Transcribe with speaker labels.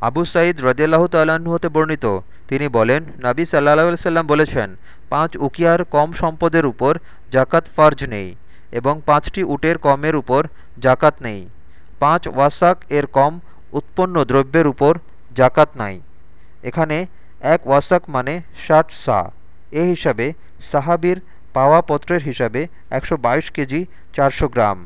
Speaker 1: আবু সাঈদ রদিয়াল্লাহ তাল্লাহ্ন হতে বর্ণিত। তিনি বলেন, নাবী সাল্লাহ সাল্লাম বলেছেন, পাঁচ উকিয়ার কম সম্পদের উপর জাকাত ফার্জ নেই এবং পাঁচটি উটের কমের উপর জাকাত নেই। পাঁচ ওয়াসাক এর কম উৎপন্ন দ্রব্যের উপর জাকাত নাই। এখানে এক ওয়াসাক মানে ষাট সা। এ হিসাবে সাহাবির পাওয়া পত্রের হিসাবে একশো বাইশ কেজি চারশো গ্রাম।